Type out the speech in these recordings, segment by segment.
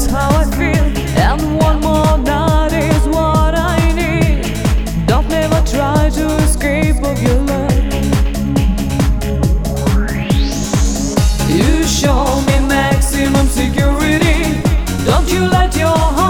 that's how I feel. And one more night is what I need. Don't try to escape of your love. You show me maximum security. Don't you let your heart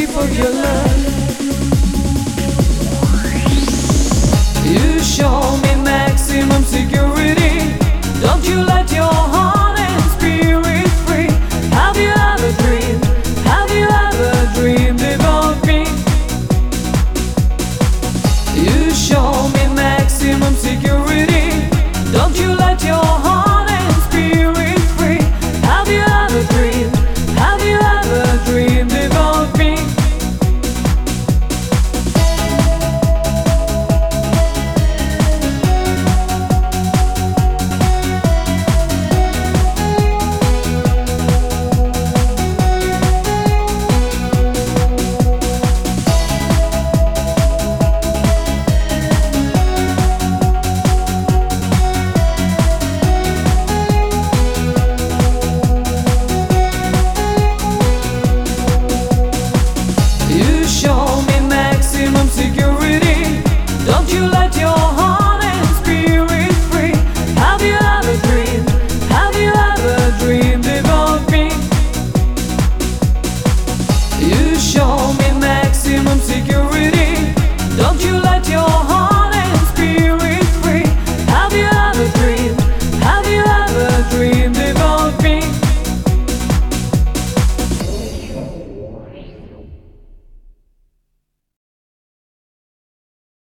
you